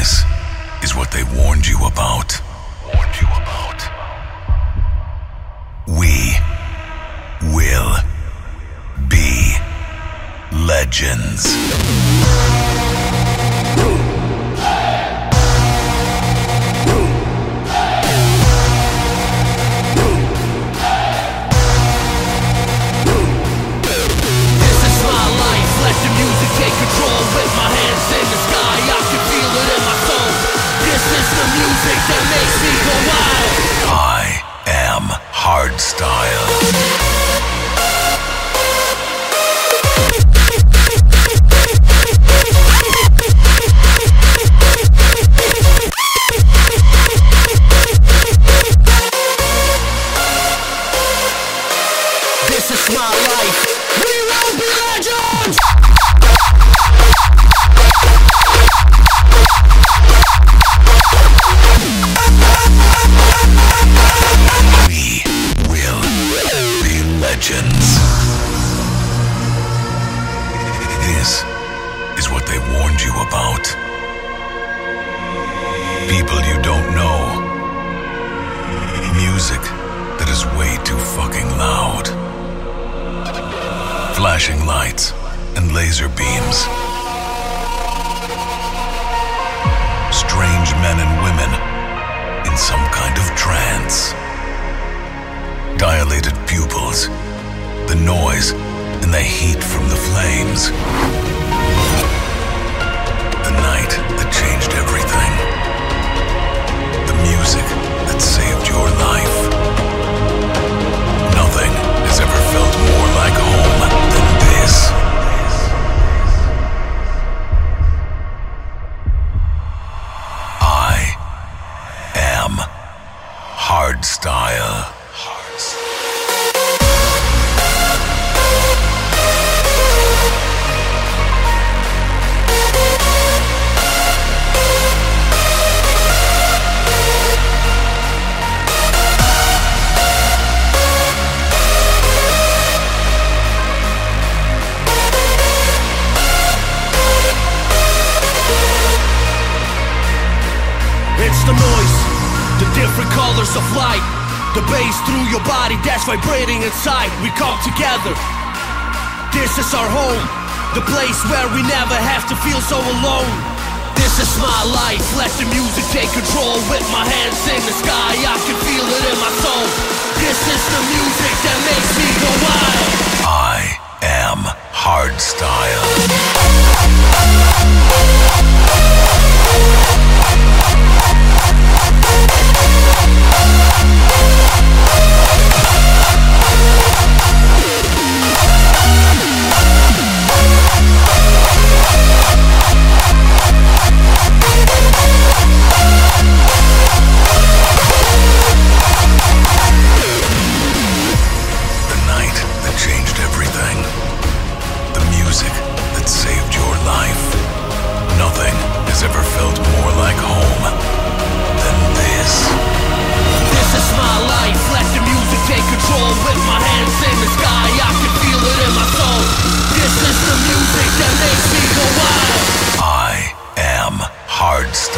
This is what they warned you about. Warned you about. We will be legends. Legends. This is what they warned you about. People you don't know. Music that is way too fucking loud. Flashing lights and laser beams. Strange men and women in some kind of trance. Dilated pupils, noise and the heat from the flames. The night that changed everything. The music that saved your life. Nothing has ever felt more like home than this. I am hardstyle. It's the noise, the different colors of light, the bass through your body that's vibrating inside. We come together. This is our home, the place where we never have to feel so alone. This is my life, let the music take control. With my hands in the sky, I can feel it in my soul. This is the music that makes me go wild. I am hardstyle. Is